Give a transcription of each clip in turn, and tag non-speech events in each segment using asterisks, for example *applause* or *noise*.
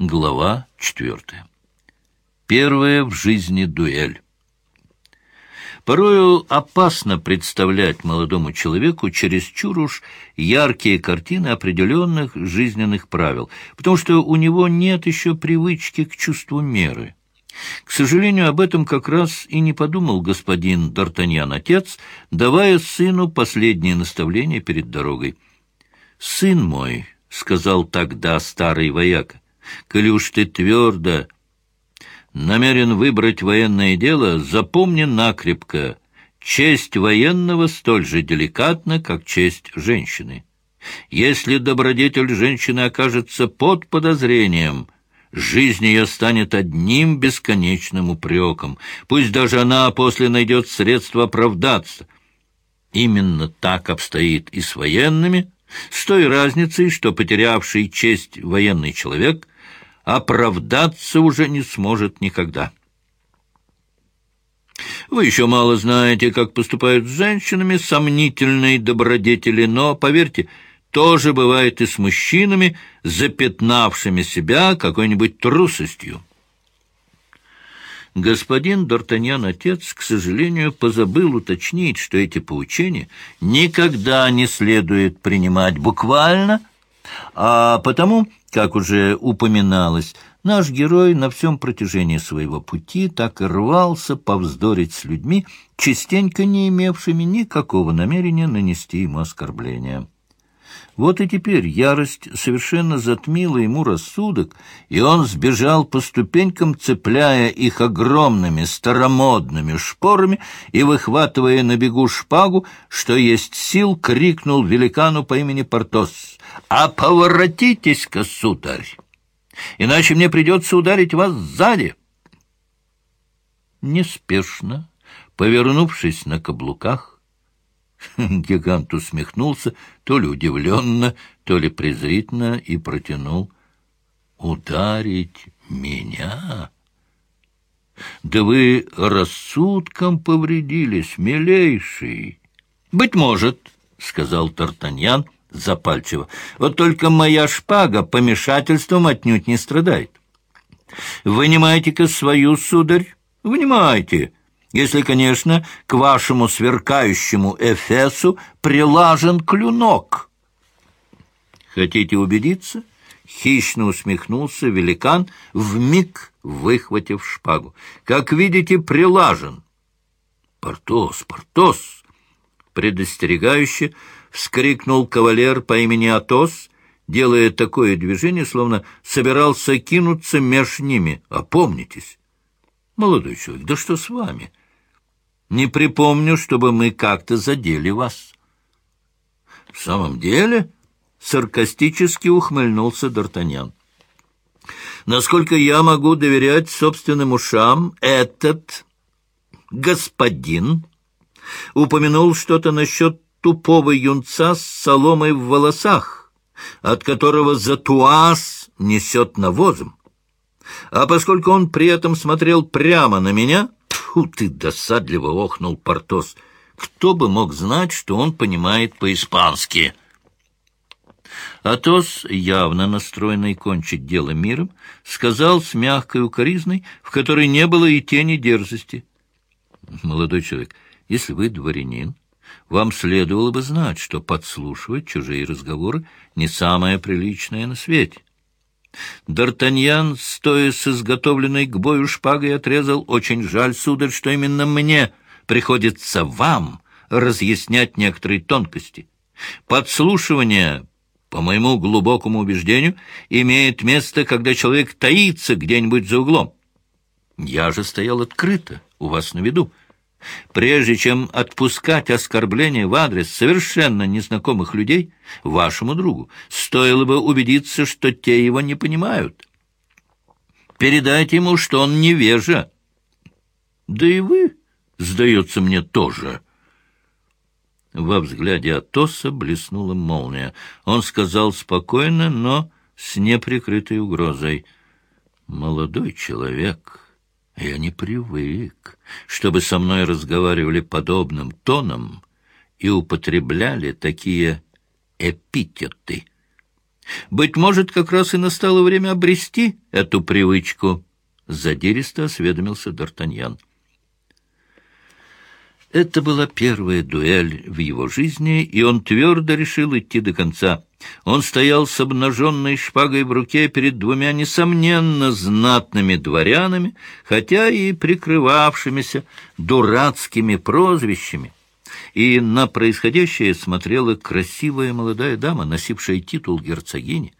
Глава четвертая. Первая в жизни дуэль. Порою опасно представлять молодому человеку чересчур уж яркие картины определенных жизненных правил, потому что у него нет еще привычки к чувству меры. К сожалению, об этом как раз и не подумал господин Д'Артаньян-отец, давая сыну последние наставления перед дорогой. «Сын мой», — сказал тогда старый вояка, коли уж ты твердо намерен выбрать военное дело, запомни накрепко, честь военного столь же деликатна, как честь женщины. Если добродетель женщины окажется под подозрением, жизнь ее станет одним бесконечным упреком, пусть даже она после найдет средства оправдаться. Именно так обстоит и с военными, с той разницей, что потерявший честь военный человек — оправдаться уже не сможет никогда. Вы еще мало знаете, как поступают с женщинами сомнительные добродетели, но, поверьте, тоже бывает и с мужчинами, запятнавшими себя какой-нибудь трусостью. Господин Д'Артаньян, отец, к сожалению, позабыл уточнить, что эти поучения никогда не следует принимать буквально, а потому как уже упоминалось, наш герой на всем протяжении своего пути так и рвался повздорить с людьми, частенько не имевшими никакого намерения нанести ему оскорбление. Вот и теперь ярость совершенно затмила ему рассудок, и он сбежал по ступенькам, цепляя их огромными старомодными шпорами и, выхватывая на бегу шпагу, что есть сил, крикнул великану по имени Портос — а поворотитесь-ка, сударь, иначе мне придется ударить вас сзади. Неспешно, повернувшись на каблуках, *laughs* гигант усмехнулся, то ли удивленно, то ли презрительно, и протянул. «Ударить меня?» «Да вы рассудком повредились, милейший!» «Быть может», — сказал Тартаньян, запальчиво. «Вот только моя шпага помешательством отнюдь не страдает. Вынимайте-ка свою, сударь, вынимайте, если, конечно, к вашему сверкающему эфесу прилажен клюнок». «Хотите убедиться?» — хищно усмехнулся великан, вмиг выхватив шпагу. «Как видите, прилажен». «Портос, Портос!» предостерегающе вскрикнул кавалер по имени Атос, делая такое движение, словно собирался кинуться меж ними. Опомнитесь. Молодой человек, да что с вами? Не припомню, чтобы мы как-то задели вас. В самом деле, саркастически ухмыльнулся Д'Артаньян. Насколько я могу доверять собственным ушам, этот господин упомянул что-то насчет тупого юнца с соломой в волосах, от которого затуаз несет навозом. А поскольку он при этом смотрел прямо на меня, тьфу ты, досадливо охнул Портос, кто бы мог знать, что он понимает по-испански. Атос, явно настроенный кончить дело миром, сказал с мягкой укоризной, в которой не было и тени дерзости. «Молодой человек, если вы дворянин, вам следовало бы знать, что подслушивать чужие разговоры не самое приличное на свете. Д'Артаньян, стоя с изготовленной к бою шпагой, отрезал «Очень жаль, сударь, что именно мне приходится вам разъяснять некоторые тонкости. Подслушивание, по моему глубокому убеждению, имеет место, когда человек таится где-нибудь за углом. Я же стоял открыто, у вас на виду. Прежде чем отпускать оскорбления в адрес совершенно незнакомых людей, вашему другу стоило бы убедиться, что те его не понимают. Передайте ему, что он невежа. Да и вы, сдается мне, тоже. Во взгляде Атоса блеснула молния. Он сказал спокойно, но с неприкрытой угрозой. «Молодой человек...» Я не привык, чтобы со мной разговаривали подобным тоном и употребляли такие эпитеты. Быть может, как раз и настало время обрести эту привычку, — задиристо осведомился Д'Артаньян. Это была первая дуэль в его жизни, и он твердо решил идти до конца. Он стоял с обнаженной шпагой в руке перед двумя, несомненно, знатными дворянами, хотя и прикрывавшимися дурацкими прозвищами. И на происходящее смотрела красивая молодая дама, носившая титул герцогини.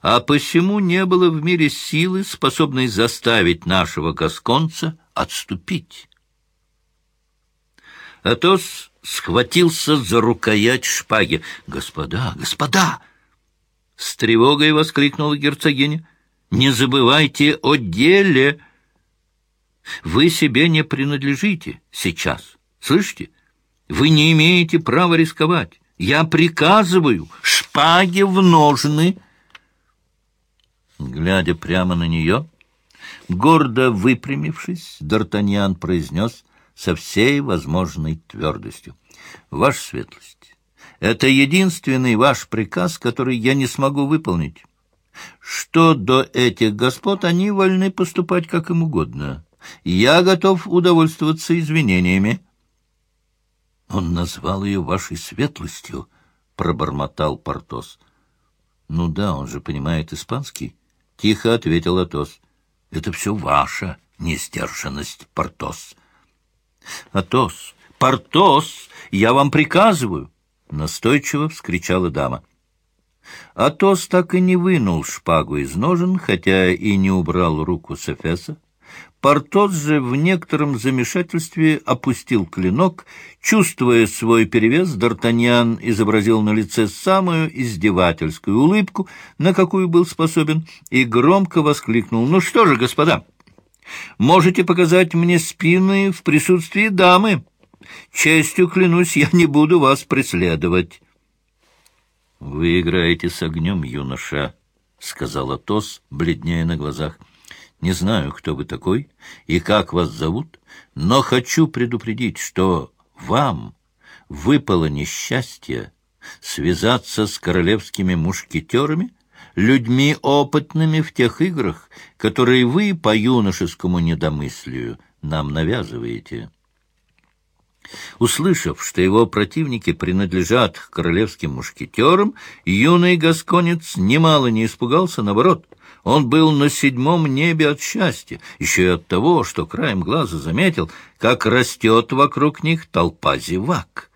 А посему не было в мире силы, способной заставить нашего гасконца отступить. Атос схватился за рукоять шпаги. «Господа, господа!» С тревогой воскликнула герцогиня. «Не забывайте о деле! Вы себе не принадлежите сейчас, слышите? Вы не имеете права рисковать. Я приказываю, шпаги в ножны!» Глядя прямо на нее, гордо выпрямившись, Д'Артаньян произнес — со всей возможной твердостью. Ваша светлость, это единственный ваш приказ, который я не смогу выполнить. Что до этих господ, они вольны поступать как им угодно. Я готов удовольствоваться извинениями. Он назвал ее вашей светлостью, — пробормотал Портос. — Ну да, он же понимает испанский. Тихо ответил Атос. — Это все ваша несдержанность, Портос. «Атос! Портос! Я вам приказываю!» — настойчиво вскричала дама. Атос так и не вынул шпагу из ножен, хотя и не убрал руку с Эфеса. Портос же в некотором замешательстве опустил клинок. Чувствуя свой перевес, Д'Артаньян изобразил на лице самую издевательскую улыбку, на какую был способен, и громко воскликнул. «Ну что же, господа, Можете показать мне спины в присутствии дамы. Честью клянусь, я не буду вас преследовать. — Вы играете с огнем, юноша, — сказал Атос, бледнее на глазах. — Не знаю, кто вы такой и как вас зовут, но хочу предупредить, что вам выпало несчастье связаться с королевскими мушкетерами — людьми опытными в тех играх, которые вы по юношескому недомыслию нам навязываете. Услышав, что его противники принадлежат к королевским мушкетерам, юный гасконец немало не испугался, наоборот, он был на седьмом небе от счастья, еще и от того, что краем глаза заметил, как растет вокруг них толпа зевак.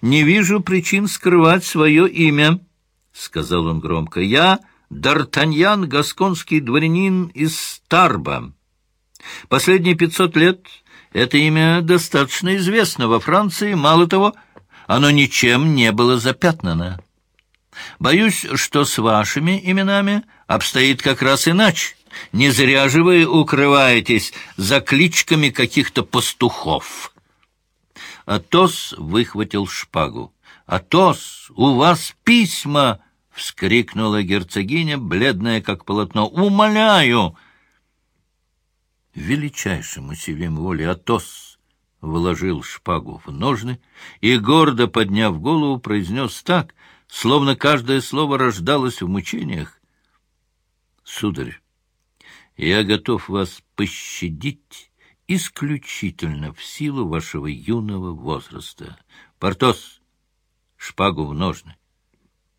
«Не вижу причин скрывать свое имя», — сказал он громко, — я Д'Артаньян, гасконский дворянин из Старба. Последние пятьсот лет это имя достаточно известно во Франции, мало того, оно ничем не было запятнано. Боюсь, что с вашими именами обстоит как раз иначе. Не зря же вы укрываетесь за кличками каких-то пастухов. Атос выхватил шпагу. «Атос, у вас письма!» — вскрикнула герцогиня, бледная как полотно. «Умоляю!» Величайшим усилием воли Атос вложил шпагу в ножны и, гордо подняв голову, произнес так, словно каждое слово рождалось в мучениях. «Сударь, я готов вас пощадить исключительно в силу вашего юного возраста. Портос, шпагу в ножны.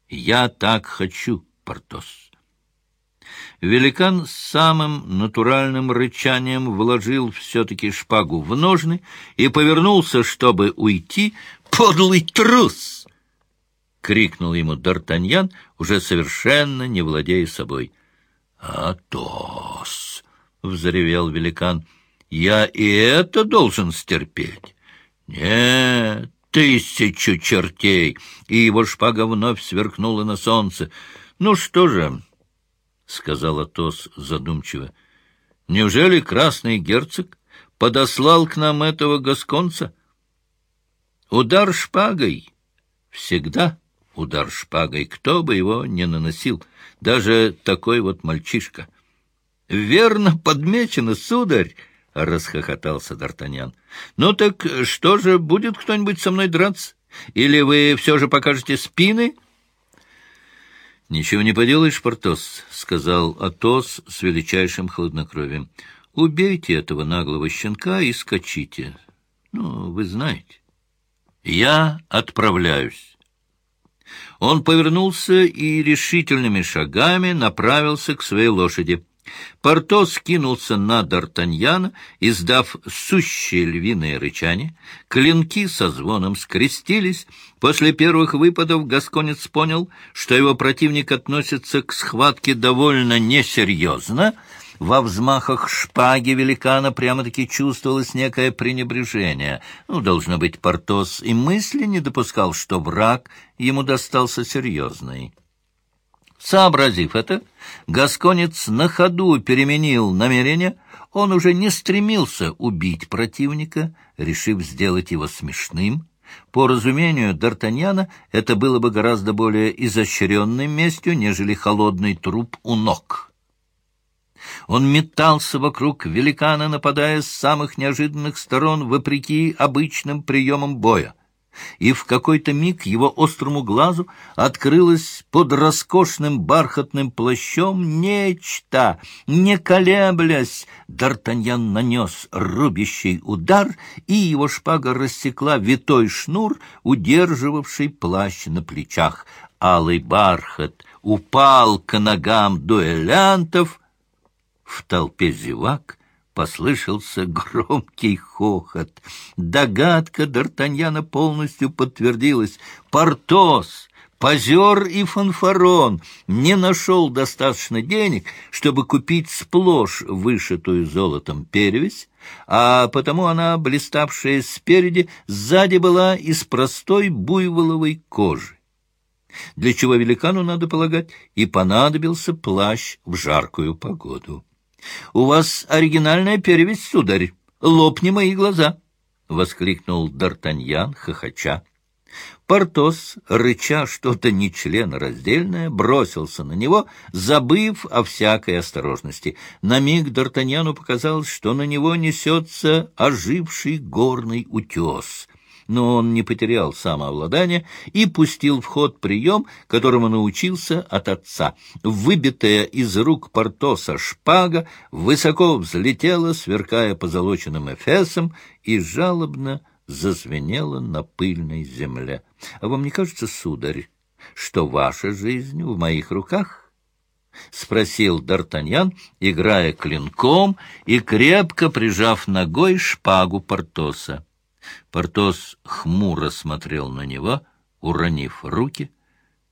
«Я так хочу, Портос». Великан с самым натуральным рычанием вложил все-таки шпагу в ножны и повернулся, чтобы уйти. «Подлый трус!» — крикнул ему Д'Артаньян, уже совершенно не владея собой. «Атос!» — взревел великан. «Я и это должен стерпеть?» «Нет, тысячу чертей!» И его шпага вновь сверкнула на солнце. «Ну что же?» — сказал Атос задумчиво. «Неужели красный герцог подослал к нам этого гасконца? Удар шпагой всегда удар шпагой, кто бы его не наносил, даже такой вот мальчишка. Верно подмечено, сударь!» — расхохотался Д'Артаньян. — Ну так что же, будет кто-нибудь со мной драться? Или вы все же покажете спины? «Ничего не поделаешь, Портос», — сказал Атос с величайшим хладнокровием. «Убейте этого наглого щенка и скачите. Ну, вы знаете. Я отправляюсь». Он повернулся и решительными шагами направился к своей лошади. Портос кинулся на Д'Артаньяна, издав сущее львиное рычание. Клинки со звоном скрестились. После первых выпадов Гасконец понял, что его противник относится к схватке довольно несерьезно. Во взмахах шпаги великана прямо-таки чувствовалось некое пренебрежение. Ну, должно быть, Портос и мысли не допускал, что враг ему достался серьезный. Сообразив это, Гасконец на ходу переменил намерение. Он уже не стремился убить противника, решив сделать его смешным. По разумению Д'Артаньяна это было бы гораздо более изощренной местью, нежели холодный труп у ног. Он метался вокруг великана, нападая с самых неожиданных сторон, вопреки обычным приемам боя и в какой-то миг его острому глазу открылось под роскошным бархатным плащом нечто. Не колеблясь, Д'Артаньян нанес рубящий удар, и его шпага рассекла витой шнур, удерживавший плащ на плечах. Алый бархат упал к ногам дуэлянтов. В толпе зевак — Послышался громкий хохот. Догадка Д'Артаньяна полностью подтвердилась. Портос, позер и фанфарон не нашел достаточно денег, чтобы купить сплошь вышитую золотом перевесь, а потому она, блиставшая спереди, сзади была из простой буйволовой кожи. Для чего великану, надо полагать, и понадобился плащ в жаркую погоду. — У вас оригинальная перевесь, сударь. Лопни мои глаза! — воскликнул Д'Артаньян, хохоча. Портос, рыча что-то нечленораздельное, бросился на него, забыв о всякой осторожности. На миг Д'Артаньяну показалось, что на него несется оживший горный утес но он не потерял самообладание и пустил в ход прием, которому научился от отца. Выбитая из рук Портоса шпага высоко взлетела, сверкая позолоченным эфесом, и жалобно зазвенела на пыльной земле. А вам не кажется, сударь, что ваша жизнь в моих руках? — спросил Д'Артаньян, играя клинком и крепко прижав ногой шпагу Портоса. Портос хмуро смотрел на него, уронив руки.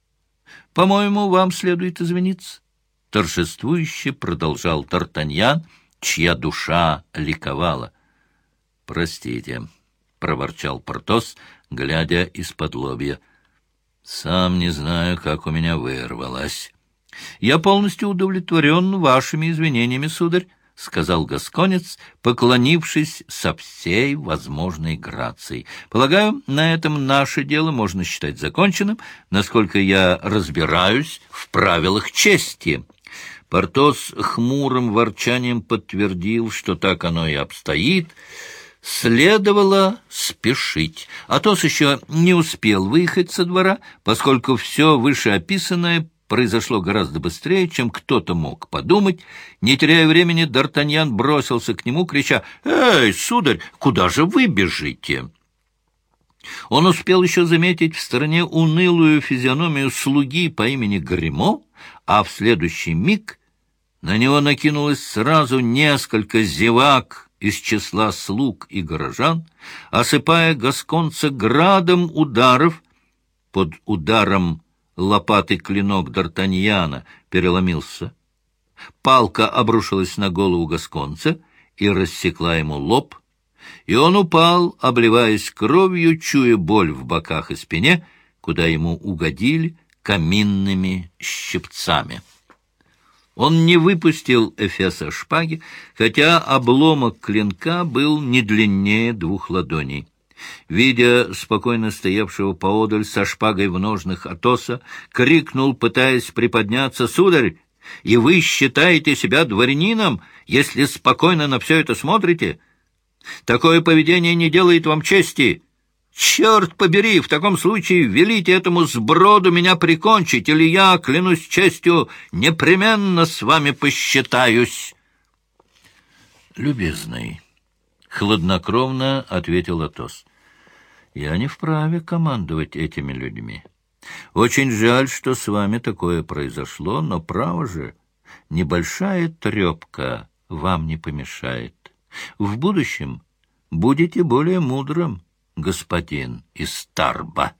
— По-моему, вам следует извиниться. Торжествующе продолжал Тартаньян, чья душа ликовала. — Простите, — проворчал Портос, глядя из-под лобья. — Сам не знаю, как у меня вырвалось. — Я полностью удовлетворен вашими извинениями, сударь. — сказал Гасконец, поклонившись со всей возможной грацией. — Полагаю, на этом наше дело можно считать законченным, насколько я разбираюсь в правилах чести. Портос хмурым ворчанием подтвердил, что так оно и обстоит. Следовало спешить. Атос еще не успел выехать со двора, поскольку все вышеописанное произошло гораздо быстрее, чем кто-то мог подумать. Не теряя времени, Д'Артаньян бросился к нему, крича «Эй, сударь, куда же вы бежите?» Он успел еще заметить в стороне унылую физиономию слуги по имени Гримо, а в следующий миг на него накинулось сразу несколько зевак из числа слуг и горожан, осыпая гасконца градом ударов под ударом лопатый клинок Д'Артаньяна переломился. Палка обрушилась на голову Гасконца и рассекла ему лоб, и он упал, обливаясь кровью, чуя боль в боках и спине, куда ему угодили каминными щипцами. Он не выпустил Эфеса шпаги, хотя обломок клинка был не длиннее двух ладоней. Видя спокойно стоявшего поодаль со шпагой в ножных Атоса, крикнул, пытаясь приподняться, «Сударь, и вы считаете себя дворянином, если спокойно на все это смотрите? Такое поведение не делает вам чести. Черт побери, в таком случае велите этому сброду меня прикончить, или я, клянусь честью, непременно с вами посчитаюсь. Любезный, — хладнокровно ответил Атос, — я не вправе командовать этими людьми. Очень жаль, что с вами такое произошло, но, право же, небольшая трепка вам не помешает. В будущем будете более мудрым, господин из Тарба.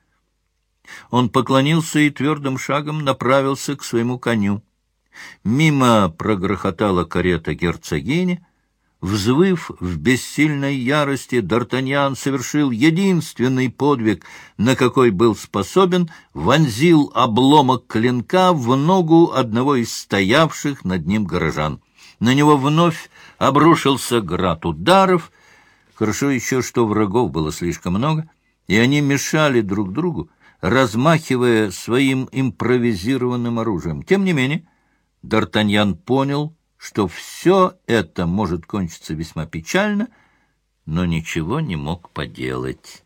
Он поклонился и твердым шагом направился к своему коню. Мимо прогрохотала карета герцогини. Взвыв в бессильной ярости, Д'Артаньян совершил единственный подвиг, на какой был способен, вонзил обломок клинка в ногу одного из стоявших над ним горожан. На него вновь обрушился град ударов. Хорошо еще, что врагов было слишком много, и они мешали друг другу, размахивая своим импровизированным оружием. Тем не менее, Д'Артаньян понял, что все это может кончиться весьма печально, но ничего не мог поделать.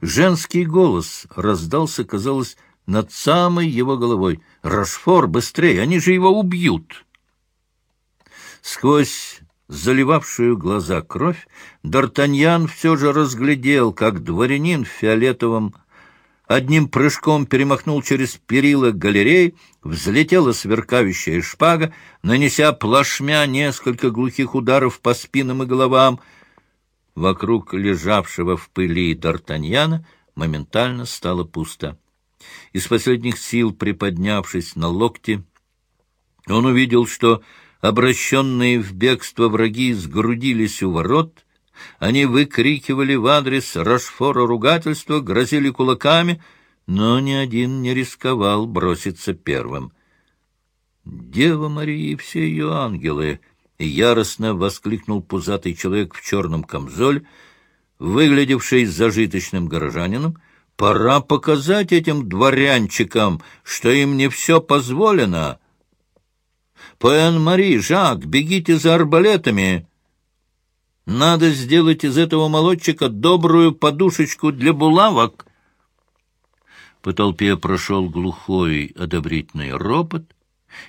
Женский голос раздался, казалось, над самой его головой. «Рашфор, быстрее! Они же его убьют!» Сквозь заливавшую глаза кровь, Д'Артаньян все же разглядел, как дворянин в фиолетовом одним прыжком перемахнул через перила галерей, взлетела сверкающая шпага, нанеся плашмя несколько глухих ударов по спинам и головам. Вокруг лежавшего в пыли Д'Артаньяна моментально стало пусто. Из последних сил приподнявшись на локти, он увидел, что обращенные в бегство враги сгрудились у ворот, они выкрикивали в адрес Рашфора ругательства, грозили кулаками, но ни один не рисковал броситься первым. «Дева Мария и все ее ангелы!» — яростно воскликнул пузатый человек в черном камзоле, выглядевший зажиточным горожанином. «Пора показать этим дворянчикам, что им не все позволено!» «Пен-Мари, Жак, бегите за арбалетами!» «Надо сделать из этого молодчика добрую подушечку для булавок!» По толпе прошел глухой одобрительный ропот.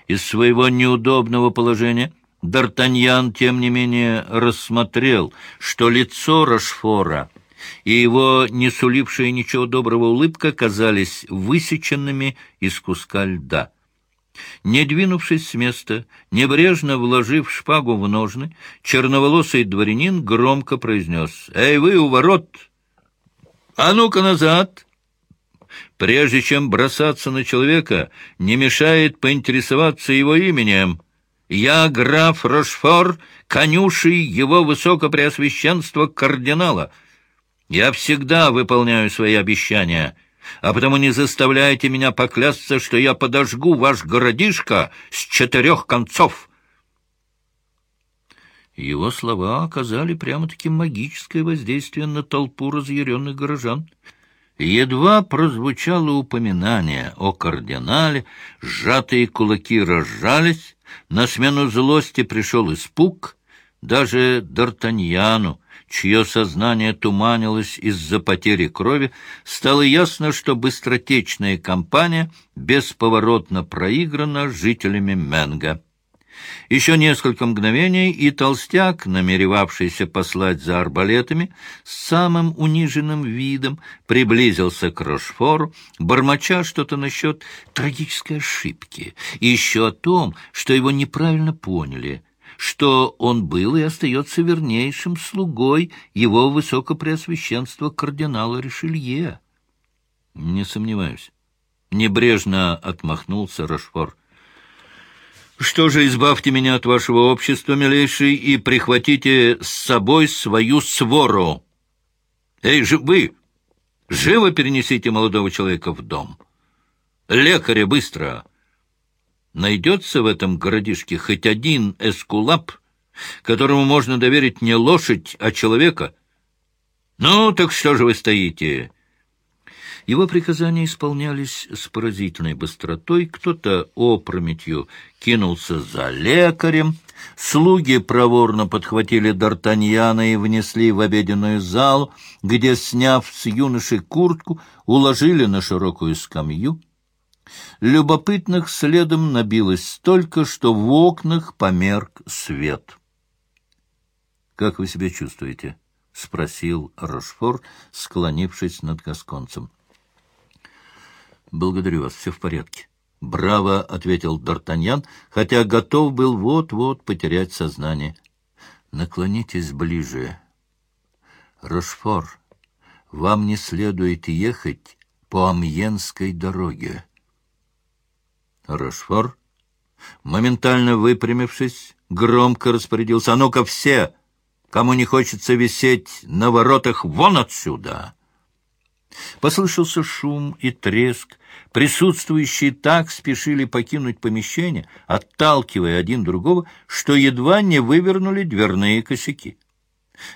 Из своего неудобного положения Д'Артаньян, тем не менее, рассмотрел, что лицо Рашфора и его не сулившая ничего доброго улыбка казались высеченными из куска льда. Не двинувшись с места, небрежно вложив шпагу в ножны, черноволосый дворянин громко произнес «Эй, вы у ворот! А ну-ка назад!» Прежде чем бросаться на человека, не мешает поинтересоваться его именем. «Я граф Рошфор, конюший его высокопреосвященства кардинала. Я всегда выполняю свои обещания» а потому не заставляйте меня поклясться, что я подожгу ваш городишко с четырех концов». Его слова оказали прямо-таки магическое воздействие на толпу разъяренных горожан. Едва прозвучало упоминание о кардинале, сжатые кулаки разжались, на смену злости пришел испуг, даже Д'Артаньяну, чье сознание туманилось из-за потери крови, стало ясно, что быстротечная кампания бесповоротно проиграна жителями Менга. Еще несколько мгновений, и толстяк, намеревавшийся послать за арбалетами, с самым униженным видом приблизился к Рошфору, бормоча что-то насчет трагической ошибки и еще о том, что его неправильно поняли — что он был и остается вернейшим слугой его высокопреосвященства кардинала Ришелье. — Не сомневаюсь. Небрежно отмахнулся Рошфор. — Что же, избавьте меня от вашего общества, милейший, и прихватите с собой свою свору. Эй, же вы! Живо перенесите молодого человека в дом. Лекаря, быстро! Найдется в этом городишке хоть один эскулап, которому можно доверить не лошадь, а человека? Ну, так что же вы стоите? Его приказания исполнялись с поразительной быстротой. Кто-то опрометью кинулся за лекарем, слуги проворно подхватили Д'Артаньяна и внесли в обеденную залу, где, сняв с юноши куртку, уложили на широкую скамью. Любопытных следом набилось столько, что в окнах померк свет. «Как вы себя чувствуете?» — спросил Рошфор, склонившись над гасконцем. «Благодарю вас, все в порядке». «Браво!» — ответил Д'Артаньян, хотя готов был вот-вот потерять сознание. «Наклонитесь ближе. Рошфор, вам не следует ехать по Амьенской дороге». Рошфор, моментально выпрямившись, громко распорядился. «А ну-ка все! Кому не хочется висеть на воротах, вон отсюда!» Послышался шум и треск. Присутствующие так спешили покинуть помещение, отталкивая один другого, что едва не вывернули дверные косяки.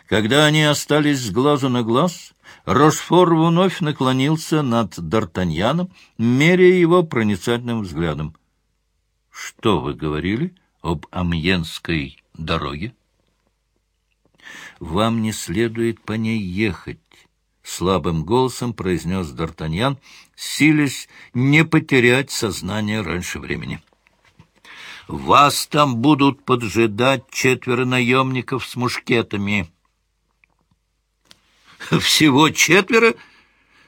Когда они остались с глазу на глаз, Рошфор вновь наклонился над Д'Артаньяном, меряя его проницательным взглядом. — Что вы говорили об Амьенской дороге? — Вам не следует по ней ехать, — слабым голосом произнес Д'Артаньян, силясь не потерять сознание раньше времени. — Вас там будут поджидать четверо наемников с мушкетами. — *laughs* Всего четверо?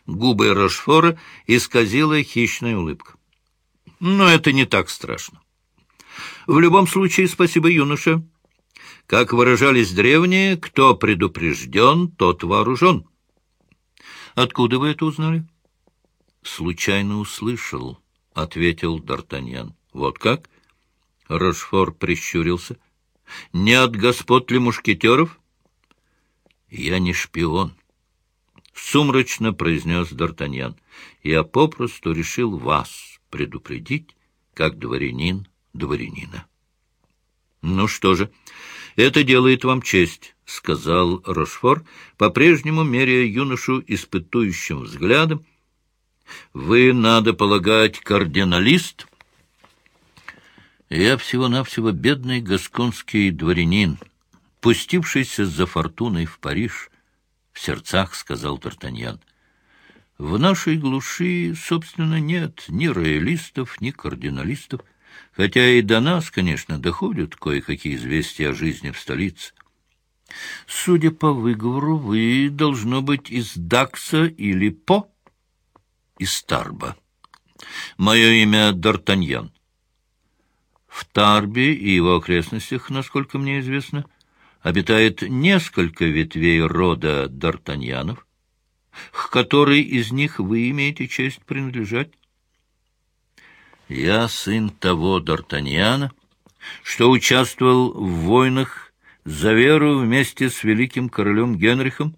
Губы Рошфора исказила хищная улыбка. — Но это не так страшно. В любом случае, спасибо, юноша. Как выражались древние, кто предупрежден, тот вооружен. — Откуда вы это узнали? Случайно услышал, — ответил Д'Артаньян. Вот как? Рошфор прищурился. Не от господ ли мушкетеров? Я не шпион. Сумрачно произнес Д'Артаньян. Я попросту решил вас предупредить, как дворянин дворянина. Ну что же, это делает вам честь. — сказал Рошфор, по-прежнему меряя юношу испытующим взглядом. — Вы, надо полагать, кардиналист? — Я всего-навсего бедный гасконский дворянин, пустившийся за фортуной в Париж, — в сердцах сказал Тартаньян. — В нашей глуши, собственно, нет ни роялистов, ни кардиналистов, хотя и до нас, конечно, доходят кое-какие известия о жизни в столице. Судя по выговору, вы, должно быть, из Дакса или По, из Тарба. Мое имя Д'Артаньян. В Тарбе и его окрестностях, насколько мне известно, обитает несколько ветвей рода Д'Артаньянов, к которой из них вы имеете честь принадлежать. Я сын того Д'Артаньяна, что участвовал в войнах за веру вместе с великим королем Генрихом,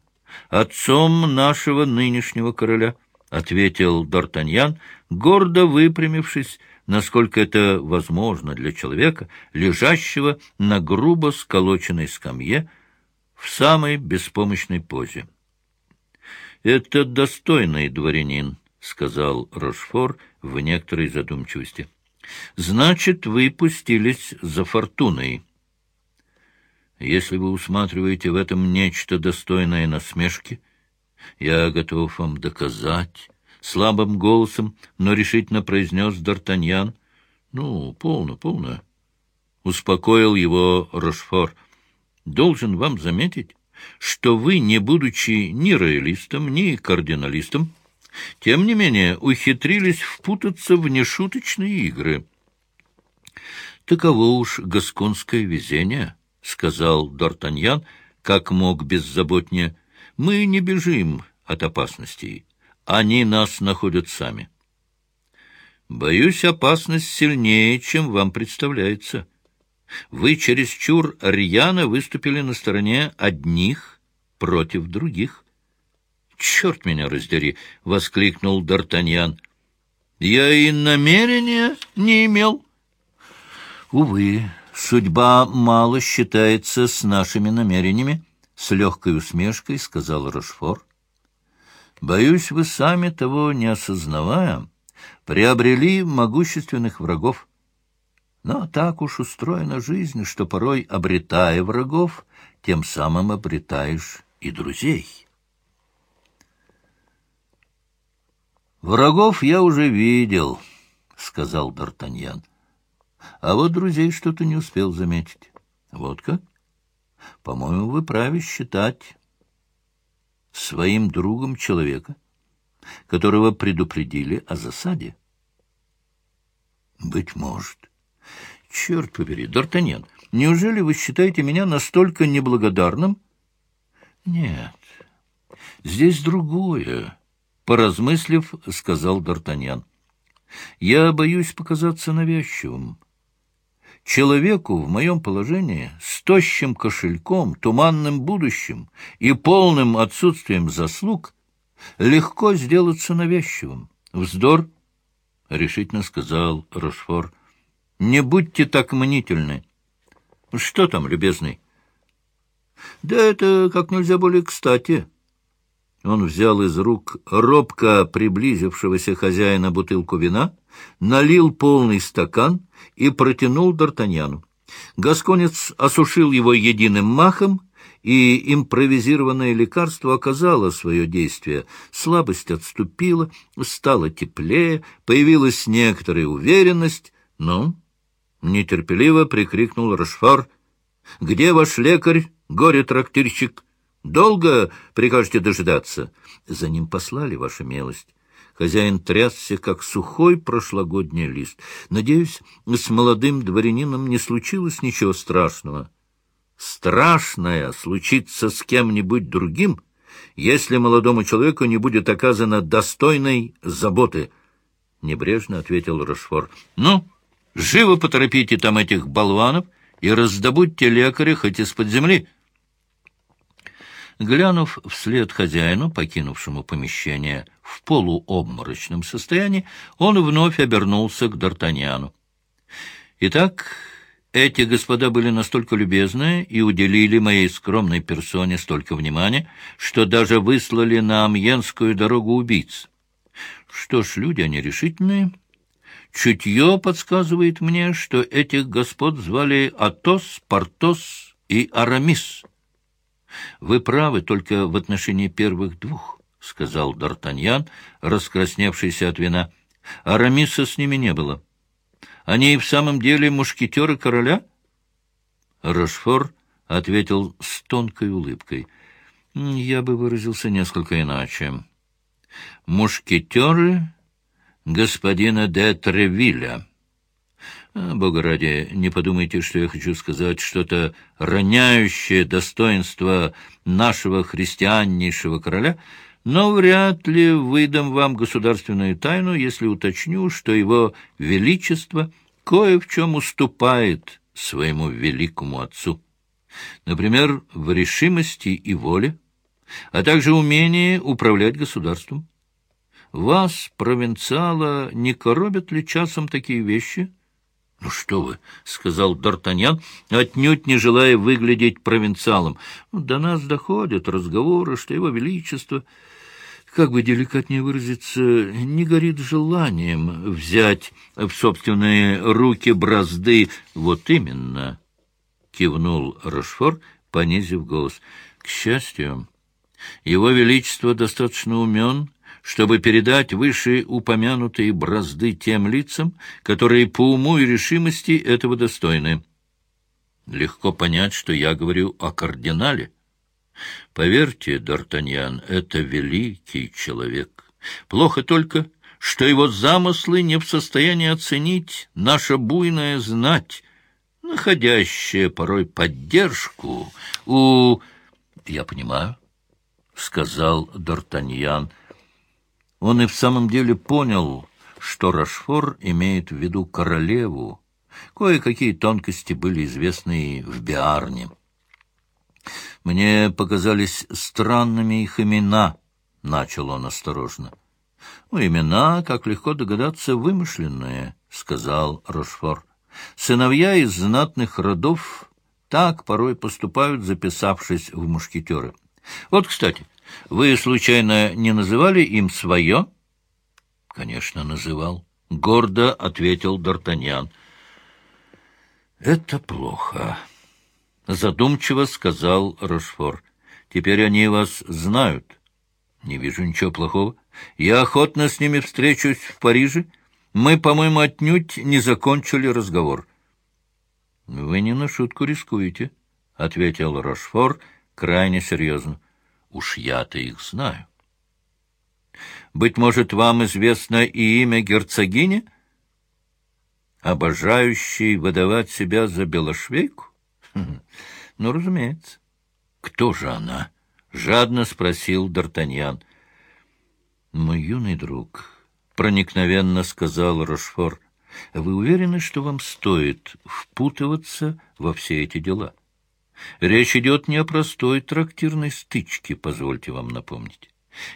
отцом нашего нынешнего короля, — ответил Д'Артаньян, гордо выпрямившись, насколько это возможно для человека, лежащего на грубо сколоченной скамье в самой беспомощной позе. — Это достойный дворянин, — сказал Рошфор в некоторой задумчивости. — Значит, вы пустились за фортуной. Если вы усматриваете в этом нечто достойное насмешки, я готов вам доказать, — слабым голосом, но решительно произнес Д'Артаньян. — Ну, полно, полно. Успокоил его Рошфор. — Должен вам заметить, что вы, не будучи ни роялистом, ни кардиналистом, тем не менее ухитрились впутаться в нешуточные игры. Таково уж гасконское везение —— сказал Д'Артаньян, как мог беззаботнее, — мы не бежим от опасностей. Они нас находят сами. Боюсь, опасность сильнее, чем вам представляется. Вы чересчур рьяно выступили на стороне одних против других. — Черт меня раздери! — воскликнул Д'Артаньян. — Я и намерения не имел. — Увы, «Судьба мало считается с нашими намерениями», — с легкой усмешкой сказал Рошфор. Боюсь, вы сами того не осознавая, приобрели могущественных врагов. Но так уж устроена жизнь, что порой, обретая врагов, тем самым обретаешь и друзей. «Врагов я уже видел», — сказал Д'Артаньян. «А вот друзей что-то не успел заметить. Вот как? По-моему, вы праве считать своим другом человека, которого предупредили о засаде. Быть может. Черт побери, Д'Артаньян, неужели вы считаете меня настолько неблагодарным? Нет, здесь другое, поразмыслив, сказал Д'Артаньян. Я боюсь показаться навязчивым. Человеку в моем положении с тощим кошельком, туманным будущим и полным отсутствием заслуг легко сделаться навязчивым. Вздор, — решительно сказал Рошфор. — Не будьте так мнительны. — Что там, любезный? — Да это как нельзя более кстати. Он взял из рук робко приблизившегося хозяина бутылку вина, налил полный стакан и протянул Д'Артаньяну. Гасконец осушил его единым махом, и импровизированное лекарство оказало свое действие. Слабость отступила, стало теплее, появилась некоторая уверенность. «Ну?» — нетерпеливо прикрикнул Рошфор. «Где ваш лекарь, горе-трактирщик? Долго прикажете дожидаться?» «За ним послали, ваша милость». Хозяин трясся, как сухой прошлогодний лист. Надеюсь, с молодым дворянином не случилось ничего страшного. Страшное случится с кем-нибудь другим, если молодому человеку не будет оказано достойной заботы, — небрежно ответил Рошфор. — Ну, живо поторопите там этих болванов и раздобудьте лекаря хоть из-под земли. — Глянув вслед хозяину, покинувшему помещение в полуобморочном состоянии, он вновь обернулся к Д'Артаньяну. «Итак, эти господа были настолько любезны и уделили моей скромной персоне столько внимания, что даже выслали на Амьенскую дорогу убийц. Что ж, люди они решительные. Чутье подсказывает мне, что этих господ звали Атос, Портос и Арамис». Вы правы только в отношении первых двух, — сказал Д'Артаньян, раскрасневшийся от вина. Арамиса с ними не было. Они и в самом деле мушкетеры короля? Рошфор ответил с тонкой улыбкой. Я бы выразился несколько иначе. Мушкетеры господина де Тревилля. А, бога ради, не подумайте, что я хочу сказать что-то роняющее достоинство нашего христианнейшего короля, но вряд ли выдам вам государственную тайну, если уточню, что его величество кое в чем уступает своему великому отцу. Например, в решимости и воле, а также умении управлять государством. Вас, провинциала, не коробят ли часом такие вещи —— Ну что вы, — сказал Д'Артаньян, отнюдь не желая выглядеть провинциалом. До нас доходят разговоры, что его величество, как бы деликатнее выразиться, не горит желанием взять в собственные руки бразды. — Вот именно, — кивнул Рошфор, понизив голос. — К счастью, его величество достаточно умен чтобы передать вышеупомянутые бразды тем лицам, которые по уму и решимости этого достойны. Легко понять, что я говорю о кардинале. Поверьте, Д'Артаньян, это великий человек. Плохо только, что его замыслы не в состоянии оценить наша буйная знать, находящая порой поддержку у... — Я понимаю, — сказал Д'Артаньян, — он и в самом деле понял, что Рашфор имеет в виду королеву. Кое-какие тонкости были известны в Биарне. «Мне показались странными их имена», — начал он осторожно. «Ну, имена, как легко догадаться, вымышленные», — сказал Рошфор. «Сыновья из знатных родов так порой поступают, записавшись в мушкетеры. Вот, кстати, Вы, случайно, не называли им свое? — Конечно, называл. — гордо ответил Д'Артаньян. — Это плохо, — задумчиво сказал Рошфор. — Теперь они вас знают. — Не вижу ничего плохого. Я охотно с ними встречусь в Париже. Мы, по-моему, отнюдь не закончили разговор. — Вы не на шутку рискуете, — ответил Рошфор крайне серьезно. — Уж я-то их знаю. — Быть может, вам известно и имя герцогини? — Обожающий выдавать себя за белошвейку? — Ну, разумеется. — Кто же она? — жадно спросил Д'Артаньян. — Мой юный друг, — проникновенно сказал Рошфор, — вы уверены, что вам стоит впутываться во все эти дела? Речь идет не о простой трактирной стычке, позвольте вам напомнить.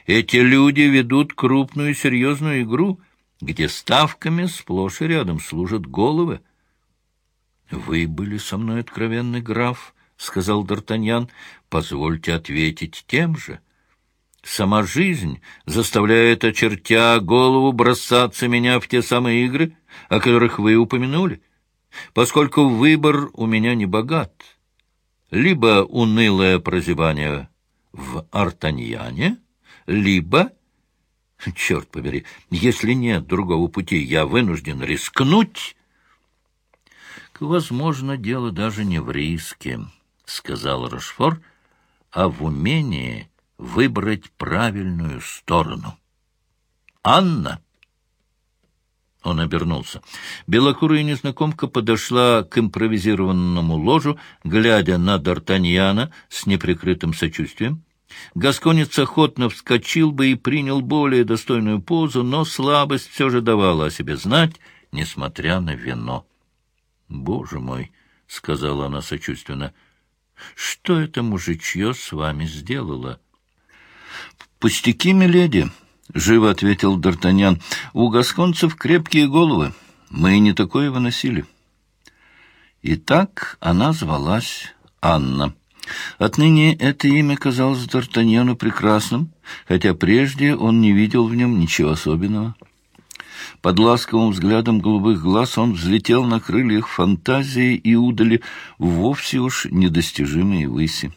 Эти люди ведут крупную серьезную игру, где ставками сплошь и рядом служат головы. — Вы были со мной откровенный граф, — сказал Д'Артаньян. — Позвольте ответить тем же. Сама жизнь заставляет, очертя голову, бросаться меня в те самые игры, о которых вы упомянули, поскольку выбор у меня не богат. Либо унылое прозябание в Артаньяне, либо... Черт побери, если нет другого пути, я вынужден рискнуть. Возможно, дело даже не в риске, — сказал Рошфор, — а в умении выбрать правильную сторону. Анна... Он обернулся. Белокурая незнакомка подошла к импровизированному ложу, глядя на Д'Артаньяна с неприкрытым сочувствием. Гасконец охотно вскочил бы и принял более достойную позу, но слабость все же давала о себе знать, несмотря на вино. — Боже мой! — сказала она сочувственно. — Что это мужичье с вами сделало? — Пустяки, миледи! — живо ответил Д'Артаньян. — У гасконцев крепкие головы. Мы не такое выносили. И так она звалась Анна. Отныне это имя казалось Д'Артаньяну прекрасным, хотя прежде он не видел в нем ничего особенного. Под ласковым взглядом голубых глаз он взлетел на крыльях фантазии и удали вовсе уж недостижимые выси.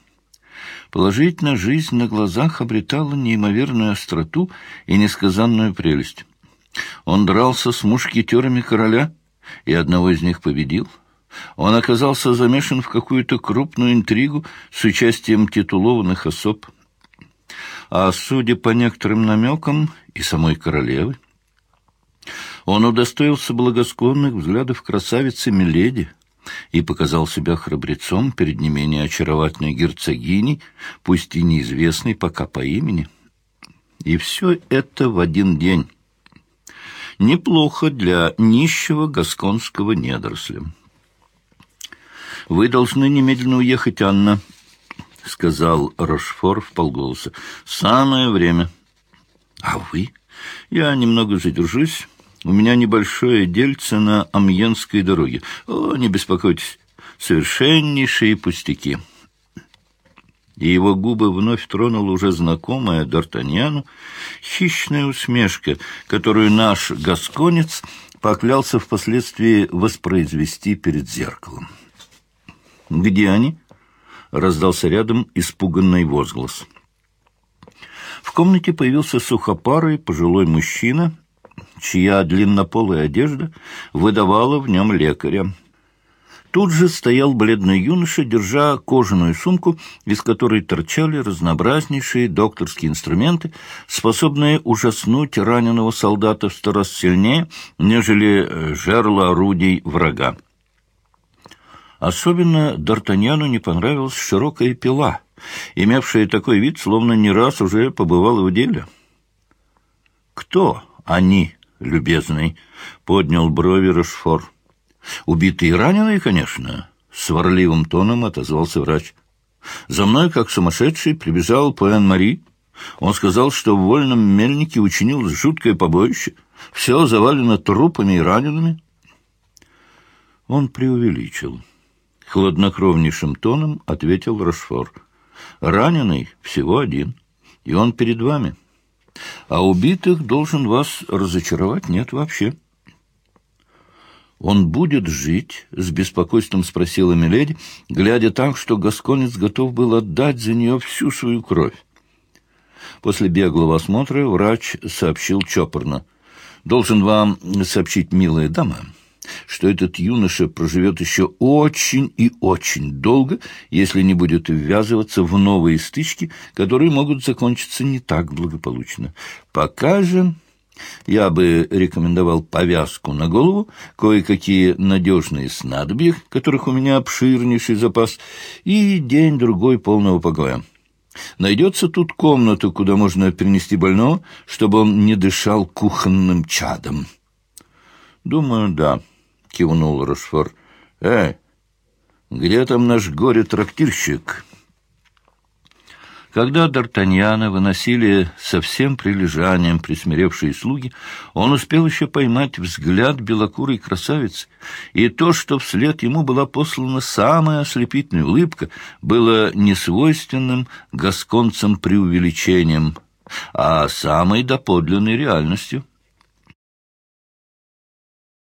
Положительно, жизнь на глазах обретала неимоверную остроту и несказанную прелесть. Он дрался с мушкетерами короля, и одного из них победил — он оказался замешан в какую-то крупную интригу с участием титулованных особ. А судя по некоторым намекам и самой королевы, он удостоился благосклонных взглядов красавицы Миледи и показал себя храбрецом перед не менее очаровательной герцогиней, пусть и неизвестной пока по имени. И все это в один день. Неплохо для нищего гасконского недоросля. «Вы должны немедленно уехать, Анна», — сказал Рошфор в полголоса. «Самое время». «А вы?» «Я немного задержусь. У меня небольшое дельце на Амьенской дороге. О, не беспокойтесь, совершеннейшие пустяки». И его губы вновь тронула уже знакомая Д'Артаньяну хищная усмешка, которую наш гасконец поклялся впоследствии воспроизвести перед зеркалом. «Где они?» — раздался рядом испуганный возглас. В комнате появился сухопарый пожилой мужчина, чья длиннополая одежда выдавала в нем лекаря. Тут же стоял бледный юноша, держа кожаную сумку, из которой торчали разнообразнейшие докторские инструменты, способные ужаснуть раненого солдата в сто раз сильнее, нежели э, жерло орудий врага. Особенно Д'Артаньяну не понравилась широкая пила, имевшая такой вид, словно не раз уже побывала в деле. «Кто они, любезный?» — поднял брови Рошфор. «Убитые и раненые, конечно», — сварливым тоном отозвался врач. «За мной, как сумасшедший, прибежал Пуэн-Мари. Он сказал, что в вольном мельнике учинилось жуткое побоище. Все завалено трупами и ранеными». Он преувеличил. Хладнокровнейшим тоном ответил Рошфор. Раненый всего один. и он перед вами. А убитых должен вас разочаровать нет вообще. «Он будет жить?» — с беспокойством спросила Миледи, глядя так, что Гасконец готов был отдать за нее всю свою кровь. После беглого осмотра врач сообщил чопорно. «Должен вам сообщить, милая дама, что этот юноша проживет еще очень и очень долго, если не будет ввязываться в новые стычки, которые могут закончиться не так благополучно. Пока же я бы рекомендовал повязку на голову, кое-какие надежные снадобья, которых у меня обширнейший запас, и день-другой полного покоя. Найдется тут комната, куда можно перенести больного, чтобы он не дышал кухонным чадом. — Думаю, да, — кивнул Рошфор. — Эй, где там наш горе-трактирщик? — когда Д'Артаньяна выносили со всем прилежанием присмиревшие слуги, он успел еще поймать взгляд белокурой красавицы, и то, что вслед ему была послана самая ослепительная улыбка, было несвойственным гасконцам преувеличением, а самой доподлинной реальностью —